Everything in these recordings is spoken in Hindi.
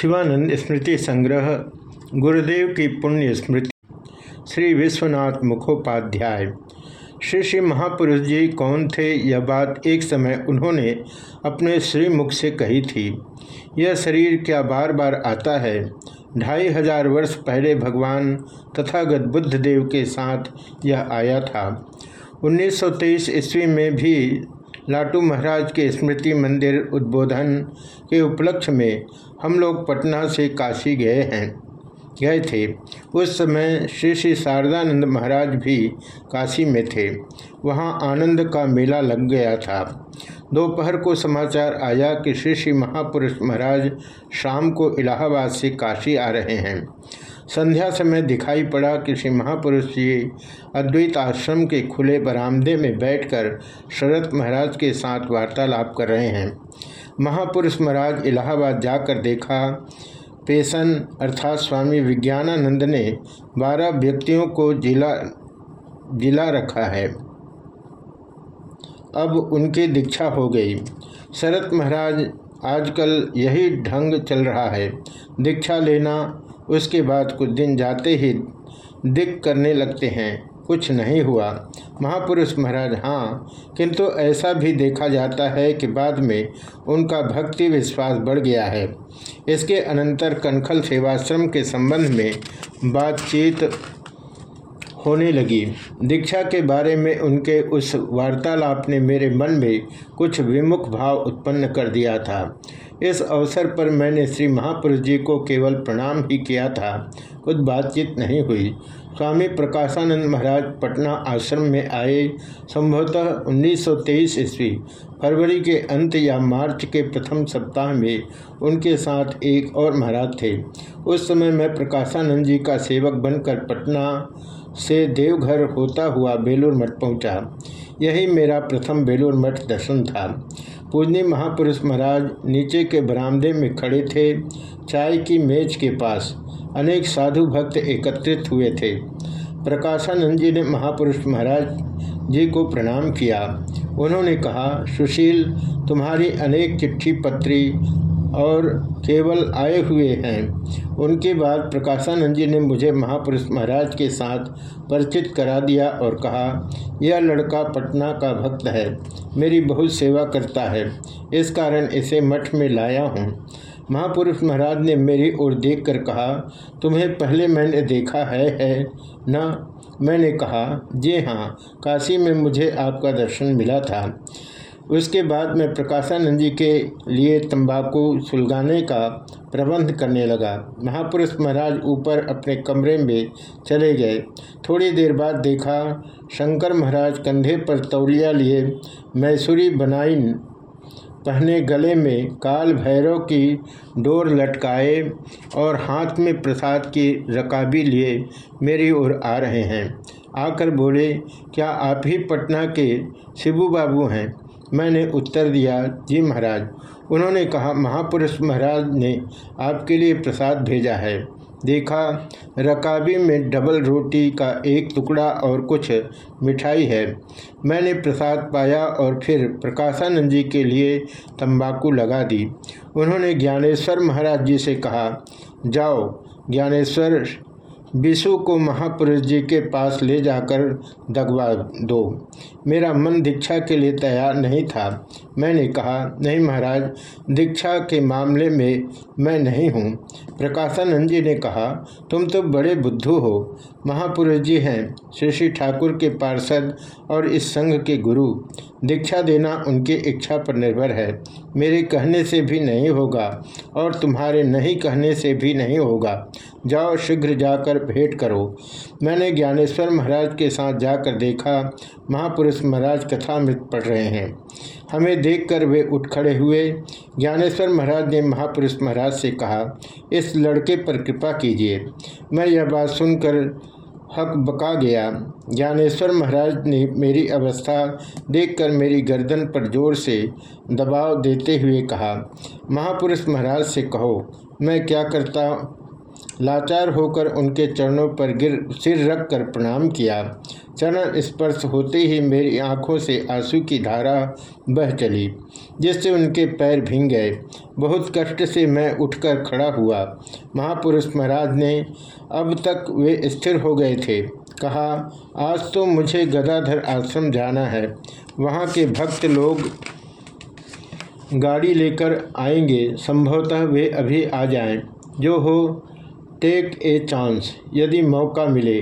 शिवानंद स्मृति संग्रह, गुरुदेव की पुण्य स्मृति। श्री विश्वनाथ मुखोपाध्याय। श्री श्री महापुरुष जी, कौन थे? यह बात एक समय उन्होंने अपने श्रीमुख से कही थी। यह शरीर क्या बार बार आता है? ढाई हज़ार वर्ष पहले भगवान तथागत बुद्ध देव के साथ यह आया था। 1923 ईस्वी में भी लाटू महाराज के स्मृति मंदिर उद्बोधन के उपलक्ष्य में हम लोग पटना से काशी गए हैं। गए थे। उस समय श्री श्री शारदानंद महाराज भी काशी में थे। वहाँ आनंद का मेला लग गया था। दोपहर को समाचार आया कि श्री श्री महापुरुष महाराज शाम को इलाहाबाद से काशी आ रहे हैं। संध्या समय दिखाई पड़ा कि श्री महापुरुष जी अद्वैत आश्रम के खुले बरामदे में बैठकर शरद महाराज के साथ वार्तालाप कर रहे हैं। महापुरुष महाराज इलाहाबाद जाकर देखा। पेशन अर्थात स्वामी विज्ञानानंद ने बारह व्यक्तियों को जिला जिला रखा है। अब उनकी दीक्षा हो गई। शरत महाराज आजकल यही ढंग चल रहा है। दीक्षा लेना उसके बाद कुछ दिन जाते ही दिक करने लगते हैं। कुछ नहीं हुआ। महापुरुष महाराज हाँ किंतु ऐसा भी देखा जाता है कि बाद में उनका भक्ति विश्वास बढ़ गया है। इसके अनंतर कनखल सेवाश्रम के संबंध में बातचीत होने लगी। दीक्षा के बारे में उनके उस वार्तालाप ने मेरे मन में कुछ विमुख भाव उत्पन्न कर दिया था। इस अवसर पर मैंने श्री महापुरुष जी को केवल प्रणाम ही किया था। कुछ बातचीत नहीं हुई। स्वामी प्रकाशानंद महाराज पटना आश्रम में आए, संभवतः 1923 ईस्वी, फरवरी के अंत या मार्च के प्रथम सप्ताह में उनके साथ एक और महाराज थे। उस समय मैं प्रकाशानंद जी का सेवक बनकर पटना से देवघर होता हुआ बेलूर मठ पहुँचा। यही मेरा प्रथम बेलूर मठ दर्शन था। पूजनी महापुरुष महाराज नीचे के बरामदे में खड़े थे, चाय की मेज के पास अनेक साधु भक्त एकत्रित हुए थे। प्रकाशानंद जी ने महापुरुष महाराज जी को प्रणाम किया। उन्होंने कहा, सुशील, तुम्हारी अनेक चिट्ठी पत्री और केवल आए हुए हैं। उनके बाद प्रकाशानंद जी ने मुझे महापुरुष महाराज के साथ परिचित करा दिया और कहा, यह लड़का पटना का भक्त है। मेरी बहुत सेवा करता है। इस कारण इसे मठ में लाया हूँ। महापुरुष महाराज ने मेरी ओर देखकर कहा, तुम्हें पहले मैंने देखा है है न? मैंने कहा, जी हाँ काशी में मुझे आपका दर्शन मिला था। उसके बाद मैं प्रकाशानंद जी के लिए तंबाकू सुलगाने का प्रबंध करने लगा। महापुरुष महाराज ऊपर अपने कमरे में चले गए। थोड़ी देर बाद देखा, शंकर महाराज कंधे पर तौलिया लिए मैसूरी बनाइन पहने गले में काल भैरव की डोर लटकाए और हाथ में प्रसाद की रकाबी लिए मेरी ओर आ रहे हैं। आकर बोले, क्या आप ही पटना के शिबू बाबू हैं? मैंने उत्तर दिया, जी महाराज। उन्होंने कहा, महापुरुष महाराज ने आपके लिए प्रसाद भेजा है। देखा, रकाबी में डबल रोटी का एक टुकड़ा और कुछ मिठाई है। मैंने प्रसाद पाया और फिर प्रकाशानंद जी के लिए तंबाकू लगा दी। उन्होंने ज्ञानेश्वर महाराज जी से कहा, जाओ, ज्ञानेश्वर विशु को महापुरुष जी के पास ले जाकर दगवा दो। मेरा मन दीक्षा के लिए तैयार नहीं था। मैंने कहा, नहीं महाराज, दीक्षा के मामले में मैं नहीं हूँ। प्रकाशानंद जी ने कहा, तुम तो बड़े बुद्धू हो। महापुरुष जी हैं, श्री श्री ठाकुर के पार्षद और इस संघ के गुरु। दीक्षा देना उनकी इच्छा पर निर्भर है। मेरे कहने से भी नहीं होगा और तुम्हारे नहीं कहने से भी नहीं होगा। जाओ, शीघ्र जाकर भेंट करो। मैंने ज्ञानेश्वर महाराज के साथ जाकर देखा। महापुरुष महाराज कथामृत पढ़ रहे हैं। हमें देखकर वे उठ खड़े हुए। ज्ञानेश्वर महाराज ने महापुरुष महाराज से कहा, इस लड़के पर कृपा कीजिए। मैं यह बात सुनकर हक बका गया। ज्ञानेश्वर महाराज ने मेरी अवस्था देखकर मेरी गर्दन पर ज़ोर से दबाव देते हुए कहा, महापुरुष महाराज से कहो, मैं क्या करता लाचार होकर उनके चरणों पर गिर, सिर रख कर प्रणाम किया। चरण स्पर्श होते ही मेरी आँखों से आँसू की धारा बह चली, जिससे उनके पैर भींग गए। बहुत कष्ट से मैं उठकर खड़ा हुआ। महापुरुष महाराज ने अब तक वे स्थिर हो गए थे। कहा, आज तो मुझे गदाधर आश्रम जाना है। वहाँ के भक्त लोग गाड़ी लेकर आएँगे। संभवतः वे अभी आ जाएँ। जो हो टेक ए चांस, यदि मौका मिले।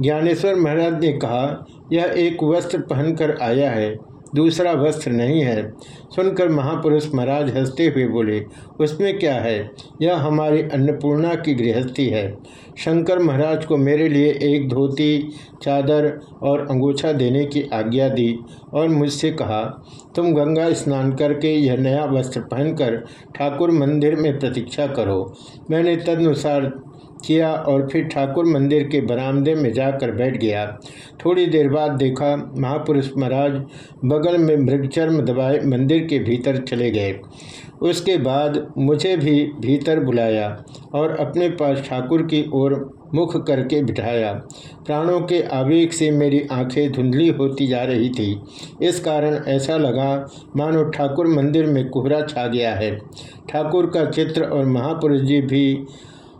ज्ञानेश्वर महाराज ने कहा, यह एक वस्त्र पहनकर आया है, दूसरा वस्त्र नहीं है। सुनकर महापुरुष महाराज हँसते हुए बोले, उसमें क्या है? यह हमारी अन्नपूर्णा की गृहस्थी है। शंकर महाराज को मेरे लिए एक धोती, चादर और अंगोछा देने की आज्ञा दी और मुझसे कहा, तुम गंगा स्नान करके यह नया वस्त्र पहनकर ठाकुर मंदिर में प्रतीक्षा करो। मैंने तदनुसार किया और फिर ठाकुर मंदिर के बरामदे में जाकर बैठ गया। थोड़ी देर बाद देखा महापुरुष महाराज बगल में मृगचर्म दबाए मंदिर के भीतर चले गए। उसके बाद मुझे भी भीतर बुलाया और अपने पास ठाकुर की ओर मुख करके बिठाया। प्राणों के आवेग से मेरी आँखें धुंधली होती जा रही थी। इस कारण ऐसा लगा मानो ठाकुर मंदिर में कोहरा छा गया है। ठाकुर का चित्र और महापुरुष जी भी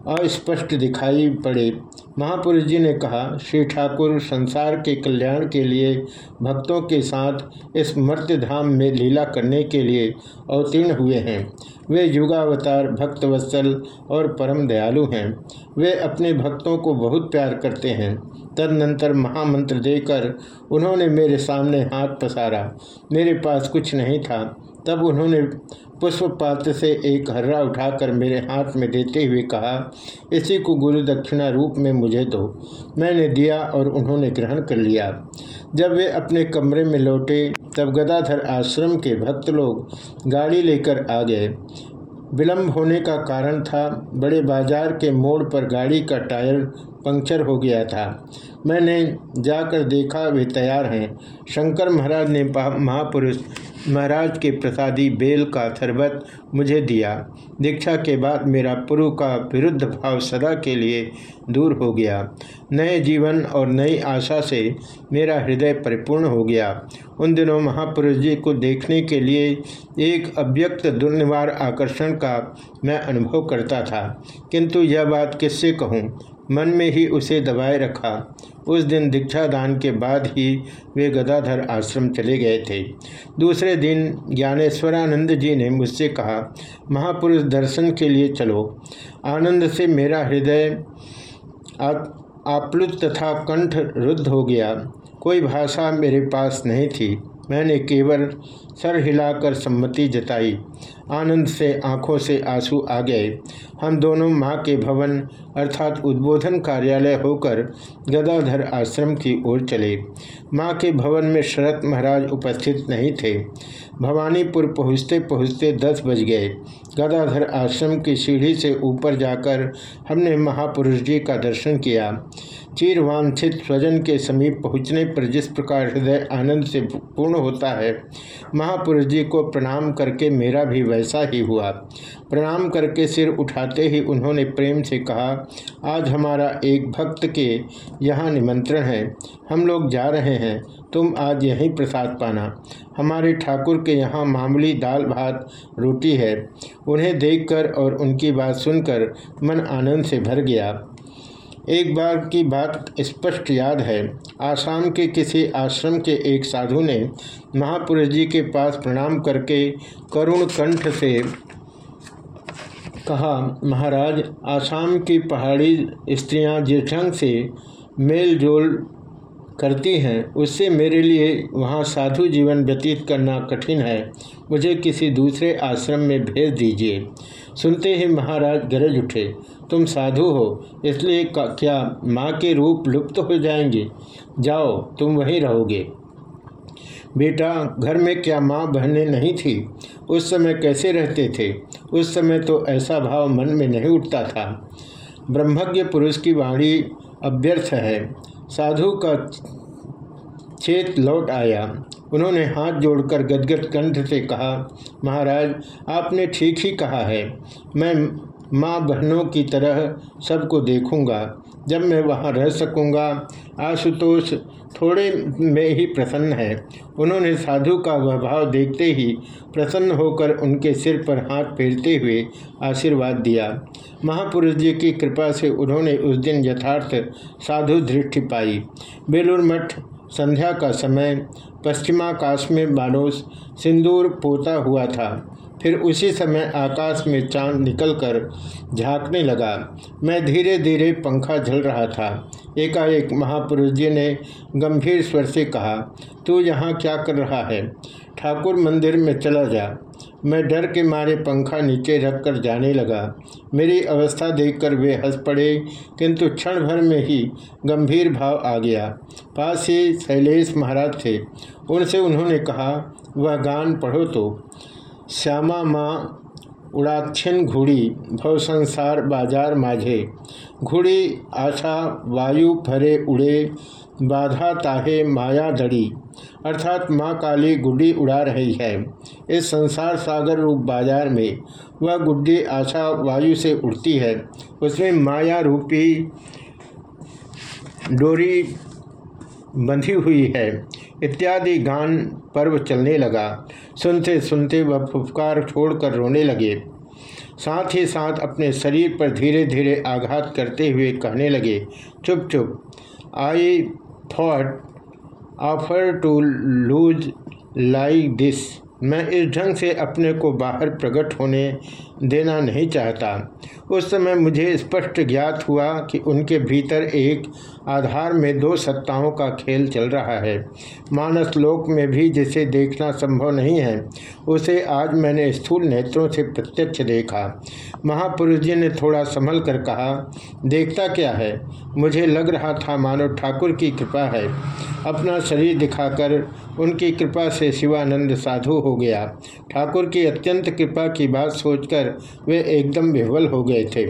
अस्पष्ट दिखाई पड़े। महापुरुष जी ने कहा, श्री ठाकुर संसार के कल्याण के लिए, भक्तों के साथ इस मर्त्य धाम में लीला करने के लिए अवतीर्ण हुए हैं। वे युगावतार, भक्तवत्सल और परम दयालु हैं। वे अपने भक्तों को बहुत प्यार करते हैं। तदनंतर महामंत्र देकर उन्होंने मेरे सामने हाथ पसारा। मेरे पास कुछ नहीं था। तब उन्होंने पुष्प पात्र से एक हर्रा उठाकर मेरे हाथ में देते हुए कहा, इसी को गुरु दक्षिणा रूप में मुझे दो। मैंने दिया और उन्होंने ग्रहण कर लिया। जब वे अपने कमरे में लौटे, तब गदाधर आश्रम के भक्त लोग गाड़ी लेकर आ गए। विलम्ब होने का कारण था, बड़े बाज़ार के मोड़ पर गाड़ी का टायर पंक्चर हो गया था। मैंने जाकर देखा, वे तैयार हैं। शंकर महाराज ने महापुरुष महाराज के प्रसादी बेल का शरबत मुझे दिया। दीक्षा के बाद मेरा पुरु का विरुद्ध भाव सदा के लिए दूर हो गया। नए जीवन और नई आशा से मेरा हृदय परिपूर्ण हो गया। उन दिनों महापुरुष जी को देखने के लिए एक अव्यक्त दुर्निवार आकर्षण का मैं अनुभव करता था। किंतु यह बात किससे कहूँ? मन में ही उसे दबाए रखा। उस दिन दीक्षा दान के बाद ही वे गदाधर आश्रम चले गए थे। दूसरे दिन ज्ञानेश्वरानंद जी ने मुझसे कहा, महापुरुष दर्शन के लिए चलो। आनंद से मेरा हृदय आप्लुत तथा कंठ रुद्ध हो गया। कोई भाषा मेरे पास नहीं थी। मैंने केवल सर हिलाकर सम्मति जताई। आनंद से आँखों से आँसू आ गए। हम दोनों माँ के भवन अर्थात उद्बोधन कार्यालय होकर गदाधर आश्रम की ओर चले। माँ के भवन में शरत महाराज उपस्थित नहीं थे। भवानीपुर पहुँचते पहुँचते दस बज गए। गदाधर आश्रम की सीढ़ी से ऊपर जाकर हमने महापुरुष जी का दर्शन किया। चीर वांछित स्वजन के समीप पहुँचने पर जिस प्रकार हृदय आनंद से पूर्ण होता है, महापुरुष जी को प्रणाम करके मेरा भी वैसा ही हुआ। प्रणाम करके सिर उठाते ही उन्होंने प्रेम से कहा, आज हमारा एक भक्त के यहाँ निमंत्रण है। हम लोग जा रहे हैं। तुम आज यहीं प्रसाद पाना। हमारे ठाकुर के यहाँ मामूली दाल भात रोटी है। उन्हें देखकर और उनकी बात सुनकर मन आनंद से भर गया। एक बार की बात स्पष्ट याद है। आसाम के किसी आश्रम के एक साधु ने महापुरुष जी के पास प्रणाम करके करुण कंठ से कहा, महाराज, आसाम की पहाड़ी स्त्रियाँ जिस ढंग से मेल जोल करती हैं, उससे मेरे लिए वहाँ साधु जीवन व्यतीत करना कठिन है। मुझे किसी दूसरे आश्रम में भेज दीजिए। सुनते ही महाराज गरज उठे, तुम साधु हो, इसलिए क्या माँ के रूप लुप्त हो जाएँगे? जाओ, तुम वहीं रहोगे। बेटा, घर में क्या माँ बहनें नहीं थी? उस समय कैसे रहते थे? उस समय तो ऐसा भाव मन में नहीं उठता था। ब्रह्मज्ञ पुरुष की वाणी अभ्यर्थ है। साधु का छेत लौट आया। उन्होंने हाथ जोड़कर गदगद कंठ से कहा, महाराज, आपने ठीक ही कहा है। मैं माँ बहनों की तरह सबको देखूँगा। जब मैं वहाँ रह सकूँगा, आशुतोष थोड़े में ही प्रसन्न है। उन्होंने साधु का वह भाव देखते ही प्रसन्न होकर उनके सिर पर हाथ फेरते हुए आशीर्वाद दिया। महापुरुष जी की कृपा से उन्होंने उस दिन यथार्थ साधु दृष्टि पाई। बेलूर मठ, संध्या का समय, पश्चिमाकाश में मानोस सिंदूर पोता हुआ था। फिर उसी समय आकाश में चाँद निकलकर झांकने लगा। मैं धीरे धीरे पंखा झल रहा था। एकाएक महापुरुष जी ने गंभीर स्वर से कहा, तू यहाँ क्या कर रहा है? ठाकुर मंदिर में चला जा। मैं डर के मारे पंखा नीचे रखकर जाने लगा। मेरी अवस्था देखकर वे हंस पड़े, किंतु क्षण भर में ही गंभीर भाव आ गया। पास ही शैलेश महाराज थे। उनसे उन्होंने कहा, वह गान पढ़ो तो। श्यामा माँ उड़ाक्षिन घुड़ी भव संसार बाज़ार माझे। घुड़ी आशा वायु फरे उड़े, बाधा ताहे माया धड़ी अर्थात माँ काली गुड्डी उड़ा रही है। इस संसार सागर रूप बाज़ार में वह गुड्डी आशा वायु से उड़ती है। उसमें माया रूपी डोरी बंधी हुई है। इत्यादि गान पर्व चलने लगा। सुनते सुनते वह फुफकार छोड़कर रोने लगे। साथ ही साथ अपने शरीर पर धीरे धीरे आघात करते हुए कहने लगे, चुप चुप। I thought offer to lose like this मैं इस ढंग से अपने को बाहर प्रकट होने देना नहीं चाहता। उस समय मुझे स्पष्ट ज्ञात हुआ कि उनके भीतर एक आधार में दो सत्ताओं का खेल चल रहा है। मानस लोक में भी जिसे देखना संभव नहीं है, उसे आज मैंने स्थूल नेत्रों से प्रत्यक्ष देखा। महापुरुष जी ने थोड़ा संभल कर कहा, देखता क्या है? मुझे लग रहा था मानव ठाकुर की कृपा है। अपना शरीर दिखाकर उनकी कृपा से शिवानंद साधु हो गया। ठाकुर की अत्यंत कृपा की बात सोचकर वे एकदम विह्वल हो गए थे।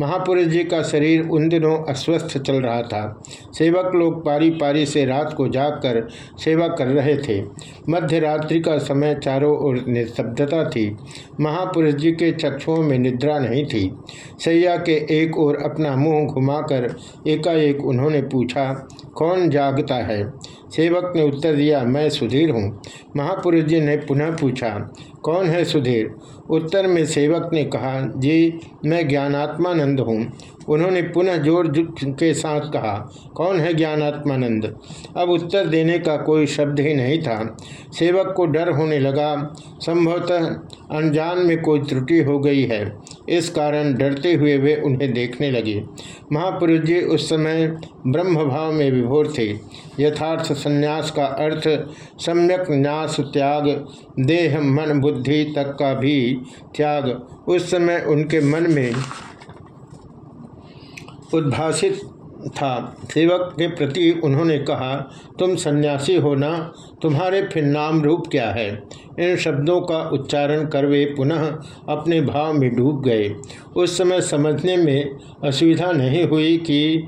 महापुरुष जी का शरीर उन दिनों अस्वस्थ चल रहा था। सेवक लोग पारी पारी से रात को जागकर सेवा कर रहे थे। मध्य रात्रि का समय चारों ओर निस्तब्धता थी। महापुरुष जी के चक्षुओं में निद्रा नहीं थी। सैया के एक ओर अपना मुँह घुमाकर एकाएक उन्होंने पूछा, कौन जागता है? सेवक ने उत्तर दिया, मैं सुधीर हूँ। महापुरुष जी ने पुनः पूछा, कौन है सुधीर? उत्तर में सेवक ने कहा जी मैं ज्ञानात्मानंद हूँ। उन्होंने पुनः ज़ोर के साथ कहा, कौन है ज्ञानात्मानंद? अब उत्तर देने का कोई शब्द ही नहीं था। सेवक को डर होने लगा। संभवतः अनजान में कोई त्रुटि हो गई है। इस कारण डरते हुए वे उन्हें देखने लगे। महापुरुष जी उस समय ब्रह्म भाव में विभोर थे। यथार्थ संन्यास का अर्थ, सम्यक न्यास, त्याग, देह, मन, बुद्धि तक का भी त्याग। उस समय उनके मन में उद्भासित था। सेवक के प्रति उन्होंने कहा, तुम सन्यासी हो ना? तुम्हारे फिर नाम रूप क्या है? इन शब्दों का उच्चारण कर वे पुनः अपने भाव में डूब गए। उस समय समझने में असुविधा नहीं हुई कि,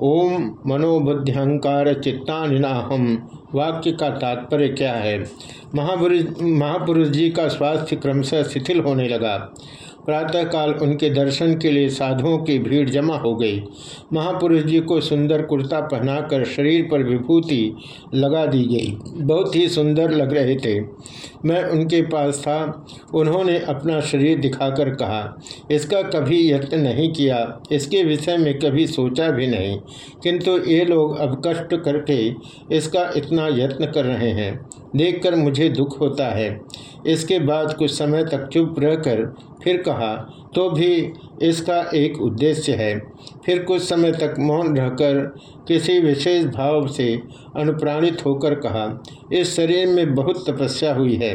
ओम मनोबुद्ध्यंकार चित्तानिनाहम वाक्य का तात्पर्य क्या है? महापुरुष महापुरुष जी का स्वास्थ्य क्रमशः शिथिल होने लगा। प्रातःकाल उनके दर्शन के लिए साधुओं की भीड़ जमा हो गई। महापुरुष जी को सुंदर कुर्ता पहनाकर शरीर पर विभूति लगा दी गई। बहुत ही सुंदर लग रहे थे। मैं उनके पास था। उन्होंने अपना शरीर दिखाकर कहा, इसका कभी यत्न नहीं किया। इसके विषय में कभी सोचा भी नहीं। किंतु ये लोग अब कष्ट करके इसका इतना यत्न कर रहे हैं। देखकर मुझे दुख होता है। इसके बाद कुछ समय तक चुप रहकर फिर कहा तो भी इसका एक उद्देश्य है। फिर कुछ समय तक मौन रहकर किसी विशेष भाव से अनुप्राणित होकर कहा, इस शरीर में बहुत तपस्या हुई है।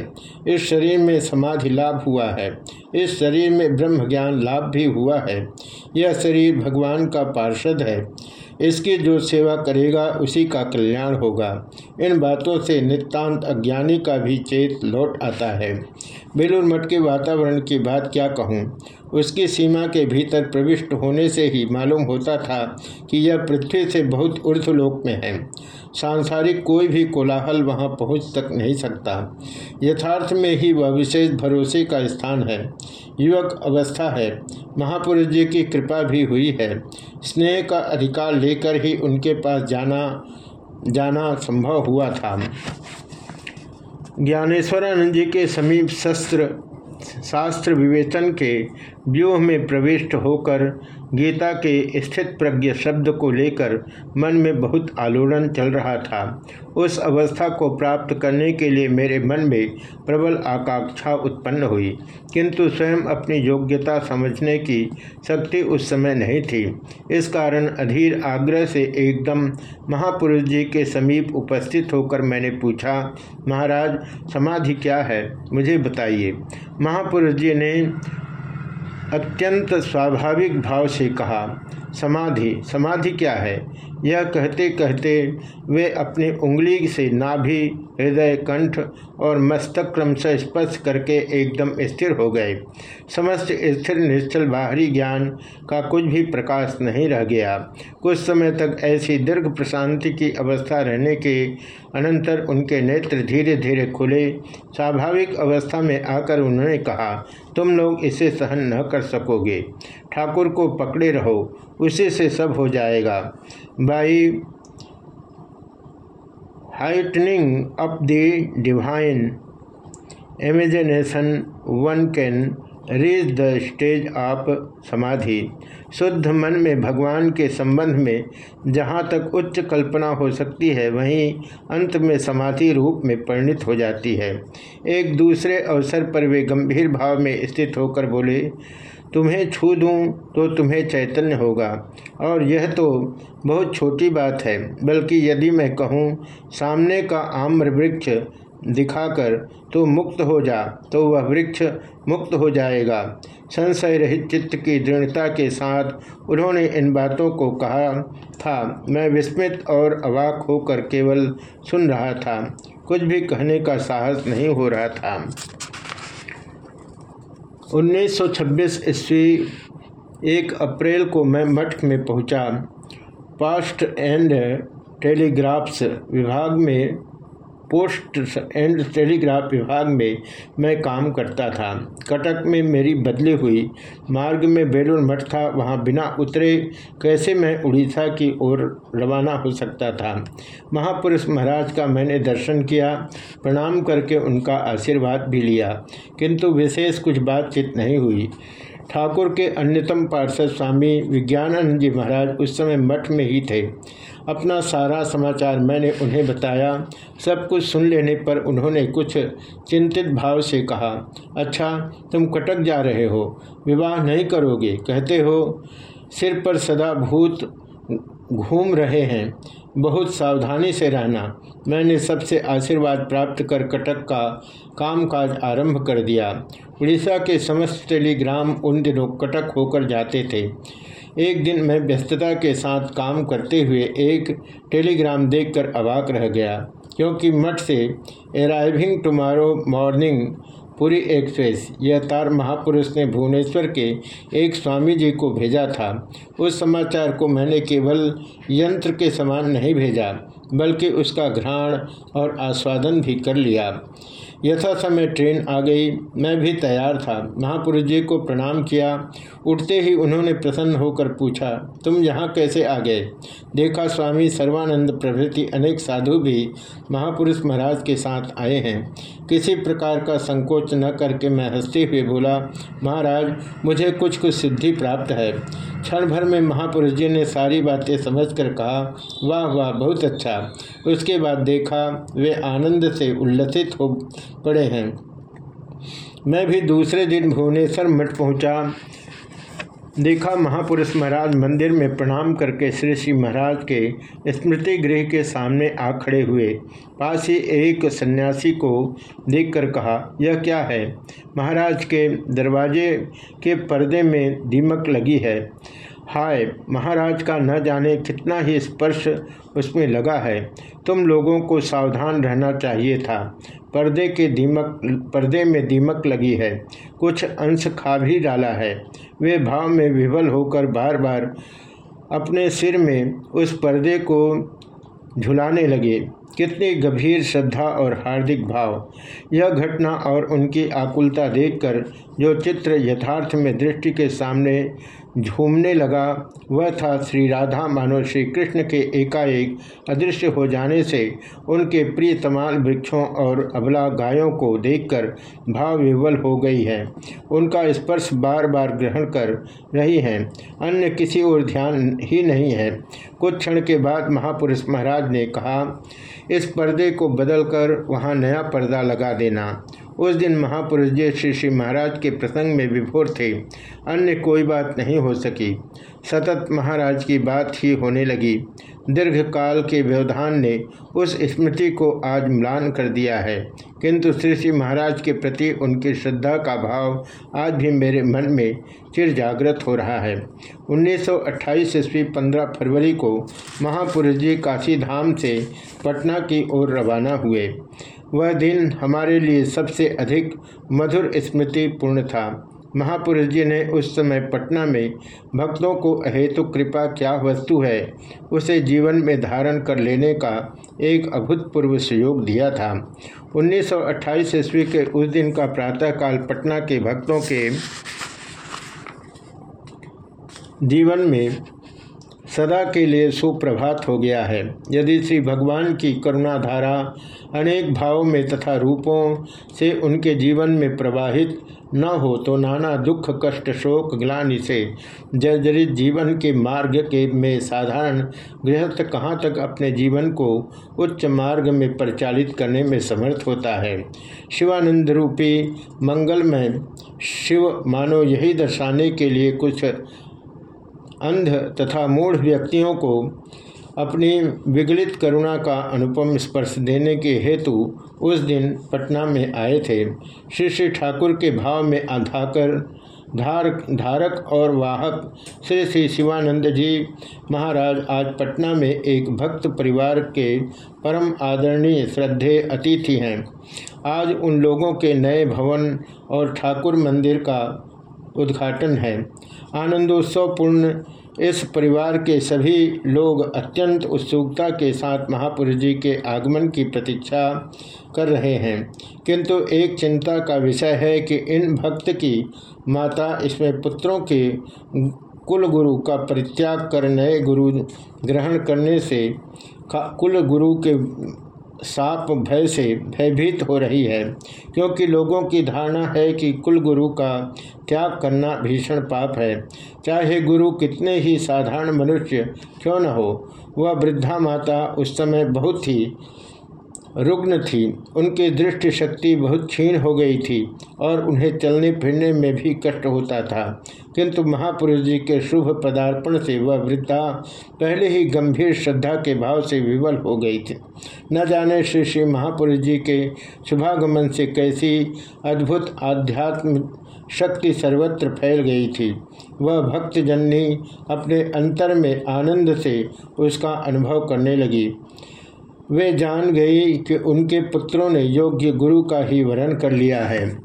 इस शरीर में समाधि लाभ हुआ है। इस शरीर में ब्रह्म ज्ञान लाभ भी हुआ है। यह शरीर भगवान का पार्षद है। इसकी जो सेवा करेगा, उसी का कल्याण होगा। इन बातों से नितांत अज्ञानी का भी चेत लौट आता है। बेलूर मठ के वातावरण की बात क्या कहूँ? उसकी सीमा के भीतर प्रविष्ट होने से ही मालूम होता था कि यह पृथ्वी से बहुत ऊर्ध्वलोक में है। सांसारिक कोई भी कोलाहल वहाँ पहुँच तक नहीं सकता। यथार्थ में ही वह विशेष भरोसे का स्थान है। युवक अवस्था है। महापुरुष जी की कृपा भी हुई है। स्नेह का अधिकार लेकर ही उनके पास जाना जाना संभव हुआ था। ज्ञानेश्वरानंद जी के समीप शस्त्र, शास्त्र विवेचन के व्यूह में प्रविष्ट होकर गीता के स्थित प्रज्ञ शब्द को लेकर मन में बहुत आलोड़न चल रहा था। उस अवस्था को प्राप्त करने के लिए मेरे मन में प्रबल आकांक्षा उत्पन्न हुई, किंतु स्वयं अपनी योग्यता समझने की शक्ति उस समय नहीं थी। इस कारण अधीर आग्रह से एकदम महापुरुष जी के समीप उपस्थित होकर मैंने पूछा, महाराज, समाधि क्या है? मुझे बताइए। महापुरुष जी ने अत्यंत स्वाभाविक भाव से कहा समाधि समाधि क्या है? यह कहते कहते वे अपनी उंगली से नाभि, हृदय, कंठ और मस्तक क्रम से स्पर्श करके एकदम स्थिर हो गए। समस्त स्थिर, निश्चल बाहरी ज्ञान का कुछ भी प्रकाश नहीं रह गया। कुछ समय तक ऐसी दीर्घ प्रशांति की अवस्था रहने के अनंतर उनके नेत्र धीरे धीरे खुले। स्वाभाविक अवस्था में आकर उन्होंने कहा, तुम लोग इसे सहन न कर सकोगे। ठाकुर को पकड़े रहो, उसी से सब हो जाएगा। By heightening up the divine. Imagination one can reach the stage of samadhi. शुद्ध मन में भगवान के संबंध में जहाँ तक उच्च कल्पना हो सकती है, वहीं अंत में समाधि रूप में परिणित हो जाती है। एक दूसरे अवसर पर वे गंभीर भाव में स्थित होकर बोले तुम्हें छू दूँ तो तुम्हें चैतन्य होगा। और यह तो बहुत छोटी बात है, बल्कि यदि मैं कहूँ, सामने का आम्र वृक्ष दिखाकर तो मुक्त हो जा तो वह वृक्ष मुक्त हो जाएगा। संशय रहित चित्त की दृढ़ता के साथ उन्होंने इन बातों को कहा था। मैं विस्मित और अवाक होकर केवल सुन रहा था। कुछ भी कहने का साहस नहीं हो रहा था। 1926 ईस्वी एक अप्रैल को मैं मठ में पहुँचा। पास्ट एंड टेलीग्राफ्स विभाग में पोस्ट एंड टेलीग्राफ विभाग में मैं काम करता था। कटक में मेरी बदली हुई। मार्ग में बेलूर मठ था। वहाँ बिना उतरे कैसे मैं उड़ीसा की ओर रवाना हो सकता था? महापुरुष महाराज का मैंने दर्शन किया, प्रणाम करके उनका आशीर्वाद भी लिया। किंतु विशेष कुछ बातचीत नहीं हुई। ठाकुर के अन्यतम पार्षद स्वामी विज्ञानंद जी महाराज उस समय मठ में ही थे। अपना सारा समाचार मैंने उन्हें बताया। सब कुछ सुन लेने पर उन्होंने कुछ चिंतित भाव से कहा अच्छा तुम कटक जा रहे हो। विवाह नहीं करोगे। कहते हो, सिर पर सदा भूत घूम रहे हैं। बहुत सावधानी से रहना। मैंने सबसे आशीर्वाद प्राप्त कर कटक का कामकाज आरंभ कर दिया। उड़ीसा के समस्त टेलीग्राम उन दिनों कटक होकर जाते थे। एक दिन मैं व्यस्तता के साथ काम करते हुए एक टेलीग्राम देखकर अवाक रह गया, क्योंकि मठ से arriving tomorrow morning Puri express यह तार महापुरुष ने भुवनेश्वर के एक स्वामी जी को भेजा था। उस समाचार को मैंने केवल यंत्र के समान नहीं भेजा, बल्कि उसका घ्राण और आस्वादन भी कर लिया। यथा समय ट्रेन आ गई। मैं भी तैयार था। महापुरुष जी को प्रणाम किया। उठते ही उन्होंने प्रसन्न होकर पूछा, तुम यहाँ कैसे आ गए? देखा स्वामी सर्वानंद प्रभृति अनेक साधु भी महापुरुष महाराज के साथ आए हैं। किसी प्रकार का संकोच न करके मैं हँसते हुए बोला, महाराज, मुझे कुछ कुछ सिद्धि प्राप्त है। क्षण भर में महापुरुष जी ने सारी बातें समझकर कहा, वाह वाह, बहुत अच्छा। उसके बाद देखा, वे आनंद से उल्लसित हो पड़े हैं। मैं भी दूसरे दिन भुवनेश्वर मठ पहुँचा। देखा महापुरुष महाराज मंदिर में प्रणाम करके श्री श्री महाराज के स्मृति गृह के सामने आ खड़े हुए। पास ही एक सन्यासी को देखकर कहा, यह क्या है? महाराज के दरवाजे के पर्दे में दीमक लगी है। हाय, महाराज का न जाने कितना ही स्पर्श उसमें लगा है। तुम लोगों को सावधान रहना चाहिए था। पर्दे के दीमक, पर्दे में दीमक लगी है। कुछ अंश खा भी डाला है। वे भाव में विवल होकर बार बार अपने सिर में उस पर्दे को झुलाने लगे। कितनी गंभीर श्रद्धा और हार्दिक भाव। यह घटना और उनकी आकुलता देखकर जो चित्र यथार्थ में दृष्टि के सामने झूमने लगा। वह था श्री राधा मानो श्री कृष्ण के एकाएक अदृश्य हो जाने से उनके प्रिय तमाल वृक्षों और अबला गायों को देखकर भाव विवल हो गई है। उनका स्पर्श बार बार ग्रहण कर रही हैं। अन्य किसी और ध्यान ही नहीं है। कुछ क्षण के बाद महापुरुष महाराज ने कहा, इस पर्दे को बदलकर वहाँ नया पर्दा लगा देना। उस दिन महापुरुष जी श्री श्री महाराज के प्रसंग में विभोर थे। अन्य कोई बात नहीं हो सकी। सतत महाराज की बात ही होने लगी। दीर्घ काल के व्यवधान ने उस स्मृति को आज म्लान कर दिया है। किंतु श्री श्री महाराज के प्रति उनकी श्रद्धा का भाव आज भी मेरे मन में चिर जागृत हो रहा है। 1928 ईस्वी 15 फरवरी को महापुरुष जी काशी धाम से पटना की ओर रवाना हुए। वह दिन हमारे लिए सबसे अधिक मधुर स्मृति पूर्ण था। महापुरुष जी ने उस समय पटना में भक्तों को अहेतु कृपा क्या वस्तु है, उसे जीवन में धारण कर लेने का एक अभूतपूर्व सहयोग दिया था। 1928 ईस्वी के उस दिन का प्रातःकाल पटना के भक्तों के जीवन में सदा के लिए सुप्रभात हो गया है। यदि श्री भगवान की करुणाधारा अनेक भावों में तथा रूपों से उनके जीवन में प्रवाहित न हो तो नाना दुख, कष्ट, शोक, ग्लानि से जर्जरित जीवन के मार्ग के में साधारण गृहस्थ कहाँ तक अपने जीवन को उच्च मार्ग में परिचालित करने में समर्थ होता है? शिवानंद रूपी मंगलमय शिव मानो यही दर्शाने के लिए कुछ अंध तथा मूढ़ व्यक्तियों को अपनी विगलित करुणा का अनुपम स्पर्श देने के हेतु उस दिन पटना में आए थे। श्री श्री ठाकुर के भाव में आधाकर धार, धारक और वाहक श्री श्री शिवानंद जी महाराज आज पटना में एक भक्त परिवार के परम आदरणीय श्रद्धे अतिथि हैं। आज उन लोगों के नए भवन और ठाकुर मंदिर का उद्घाटन है। आनंदोत्सवपूर्ण इस परिवार के सभी लोग अत्यंत उत्सुकता के साथ महापुरुष जी के आगमन की प्रतीक्षा कर रहे हैं। किंतु एक चिंता का विषय है कि इन भक्त की माता इसमें पुत्रों के कुल गुरु का परित्याग कर नए गुरु ग्रहण करने से कुल गुरु के साप भय से भयभीत हो रही है, क्योंकि लोगों की धारणा है कि कुल गुरु का त्याग करना भीषण पाप है। चाहे गुरु कितने ही साधारण मनुष्य क्यों न हो, वह वृद्धा माता उस समय बहुत ही रुग्ण थी। उनकी दृष्टि शक्ति बहुत क्षीण हो गई थी और उन्हें चलने फिरने में भी कष्ट होता था। किंतु महापुरुष जी के शुभ पदार्पण से वह वृद्धा पहले ही गंभीर श्रद्धा के भाव से विवल हो गई थी। न जाने श्री श्री महापुरुष जी के शुभागमन से कैसी अद्भुत आध्यात्म शक्ति सर्वत्र फैल गई थी। वह भक्तजननी अपने अंतर में आनंद से उसका अनुभव करने लगी। वे जान गई कि उनके पुत्रों ने योग्य गुरु का ही वरण कर लिया है।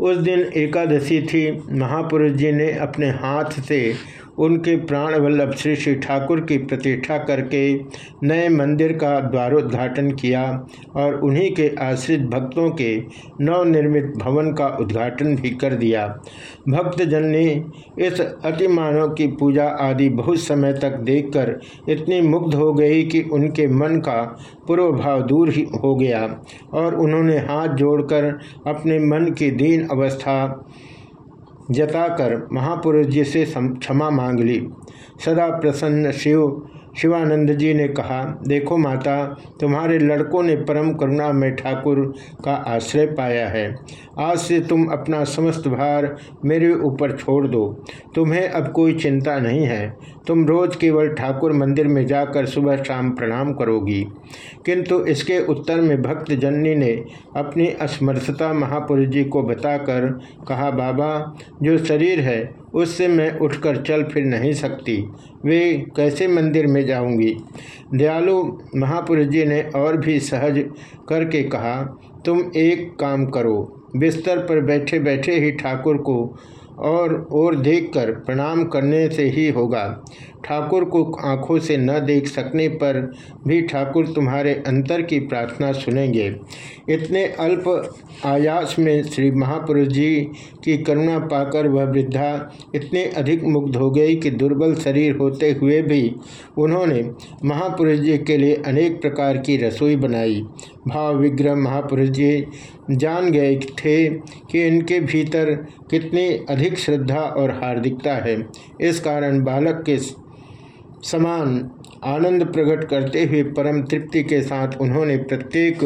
उस दिन एकादशी थी। महापुरुष जी ने अपने हाथ से उनके प्राण वल्लभ श्री श्री ठाकुर की प्रतिष्ठा करके नए मंदिर का द्वारोद्घाटन किया और उन्हीं के आश्रित भक्तों के नवनिर्मित भवन का उद्घाटन भी कर दिया। भक्तजन ने इस अतिमानव की पूजा आदि बहुत समय तक देखकर इतनी मुग्ध हो गई कि उनके मन का पूर्वभाव दूर ही हो गया और उन्होंने हाथ जोड़कर अपने मन की दीन अवस्था जताकर महापुरुष जी से क्षमा मांग ली। सदा प्रसन्न शिव शिवानंद जी ने कहा, देखो माता, तुम्हारे लड़कों ने परम करुणा में ठाकुर का आश्रय पाया है। आज से तुम अपना समस्त भार मेरे ऊपर छोड़ दो। तुम्हें अब कोई चिंता नहीं है। तुम रोज केवल ठाकुर मंदिर में जाकर सुबह शाम प्रणाम करोगी। किंतु इसके उत्तर में भक्त जननी ने अपनी असमर्थता महापुरुष जी को बताकर कहा, बाबा, जो शरीर है उससे मैं उठकर चल फिर नहीं सकती। वे कैसे मंदिर में जाऊँगी? दयालु महापुरुष जी ने और भी सहज करके कहा, तुम एक काम करो। बिस्तर पर बैठे बैठे ही ठाकुर को और और देखकर प्रणाम करने से ही होगा। ठाकुर को आँखों से न देख सकने पर भी ठाकुर तुम्हारे अंतर की प्रार्थना सुनेंगे। इतने अल्प आयास में श्री महापुरुष जी की करुणा पाकर वह वृद्धा इतने अधिक मुग्ध हो गई कि दुर्बल शरीर होते हुए भी उन्होंने महापुरुष जी के लिए अनेक प्रकार की रसोई बनाई। भाव विग्रह महापुरुष जी जान गए थे कि इनके भीतर कितनी अधिक श्रद्धा और हार्दिकता है। इस कारण बालक के समान आनंद प्रकट करते हुए परम तृप्ति के साथ उन्होंने प्रत्येक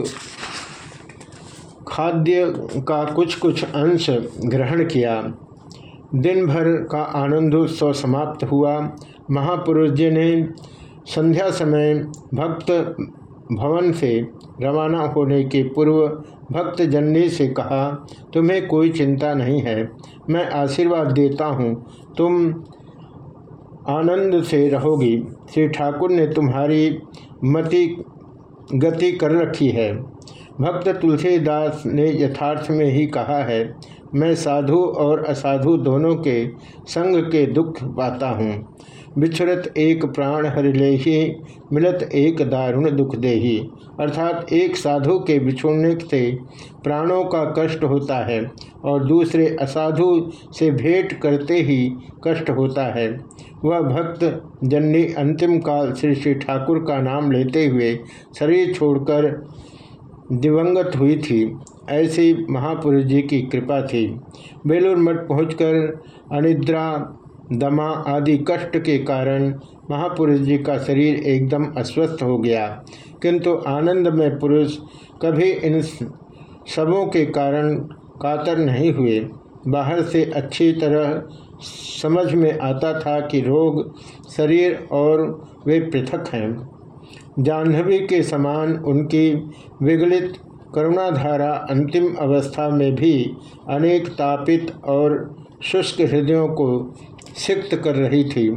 खाद्य का कुछ कुछ अंश ग्रहण किया। दिन भर का आनंदोत्सव समाप्त हुआ। महापुरुष जी ने संध्या समय भक्त भवन से रवाना होने के पूर्व भक्त जननी से कहा, तुम्हें कोई चिंता नहीं है। मैं आशीर्वाद देता हूँ। तुम आनंद से रहोगी। श्री ठाकुर ने तुम्हारी मति, गति कर रखी है। भक्त तुलसीदास ने यथार्थ में ही कहा है, मैं साधु और असाधु दोनों के संग के दुख पाता हूँ। बिछुरत एक प्राण हरिले ही मिलत एक दारुण दुख देही। अर्थात एक साधु के बिछुड़ने से प्राणों का कष्ट होता है और दूसरे असाधु से भेंट करते ही कष्ट होता है। वह भक्त जन्नी अंतिम काल श्री श्री ठाकुर का नाम लेते हुए शरीर छोड़कर दिवंगत हुई थी। ऐसी महापुरुष जी की कृपा थी। बेलूर मठ पहुँच अनिद्रा दमा आदि कष्ट के कारण महापुरुष जी का शरीर एकदम अस्वस्थ हो गया। किंतु आनंद में पुरुष कभी इन सबों के कारण कातर नहीं हुए। बाहर से अच्छी तरह समझ में आता था कि रोग शरीर और वे पृथक हैं। जाह्नवी के समान उनकी विगलित करुणाधारा अंतिम अवस्था में भी अनेक तापित और शुष्क हृदयों को सिक्त कर रही थी।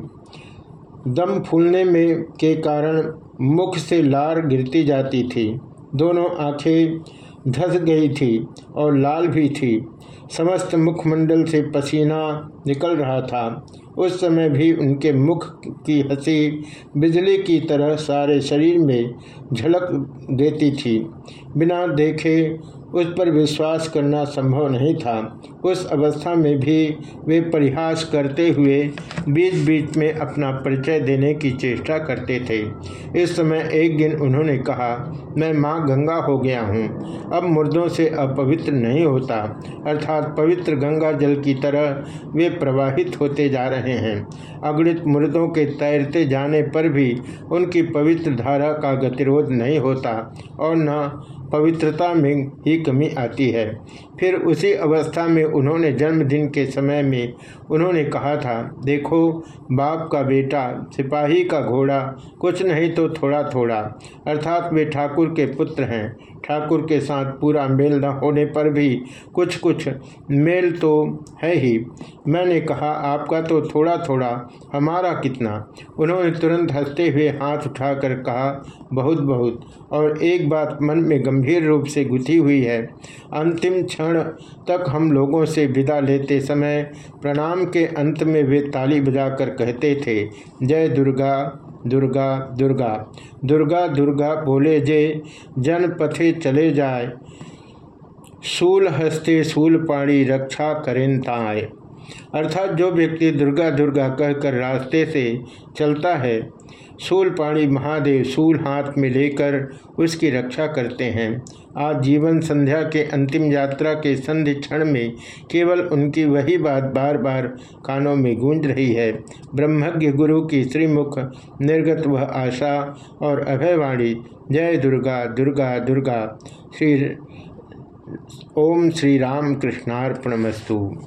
दम फूलने में के कारण मुख से लार गिरती जाती थी। दोनों आँखें धस गई थी और लाल भी थी। समस्त मुखमंडल से पसीना निकल रहा था। उस समय भी उनके मुख की हँसी बिजली की तरह सारे शरीर में झलक देती थी। बिना देखे उस पर विश्वास करना संभव नहीं था। उस अवस्था में भी वे परिहास करते हुए बीच बीच में अपना परिचय देने की चेष्टा करते थे। इस समय एक दिन उन्होंने कहा, मैं माँ गंगा हो गया हूँ। अब मुर्दों से अपवित्र नहीं होता। अर्थात पवित्र गंगा जल की तरह वे प्रवाहित होते जा रहे हैं। अगणित मृतों के तैरते जाने पर भी उनकी पवित्र धारा का गतिरोध नहीं होता और न पवित्रता में ही कमी आती है। फिर उसी अवस्था में उन्होंने जन्मदिन के समय में उन्होंने कहा था, देखो, बाप का बेटा, सिपाही का घोड़ा, कुछ नहीं तो थोड़ा थोड़ा अर्थात वे ठाकुर के पुत्र हैं। ठाकुर के साथ पूरा मेल न होने पर भी कुछ कुछ मेल तो है ही। मैंने कहा, आपका तो थोड़ा थोड़ा हमारा कितना? उन्होंने तुरंत हँसते हुए हाथ उठाकर कहा बहुत बहुत और एक बात मन में गंभीर रूप से गुथी हुई है। अंतिम क्षण तक हम लोगों से विदा लेते समय प्रणाम के अंत में वे ताली बजाकर कहते थे, जय दुर्गा दुर्गा दुर्गा दुर्गा दुर्गा, बोले जे जन पथे चले जाए सूल हस्ते सूल पाणी रक्षा करें ताए। अर्थात जो व्यक्ति दुर्गा दुर्गा कहकर रास्ते से चलता है सूल पाणी महादेव सूल हाथ में लेकर उसकी रक्षा करते हैं। आज जीवन संध्या के अंतिम यात्रा के संधि क्षण में केवल उनकी वही बात बार बार कानों में गूंज रही है। ब्रह्मज्ञ गुरु की श्रीमुख, निर्गत वह आशा और अभयवाणी, जय दुर्गा दुर्गा दुर्गा। श्री ओम श्री राम कृष्णार्पणमस्तु।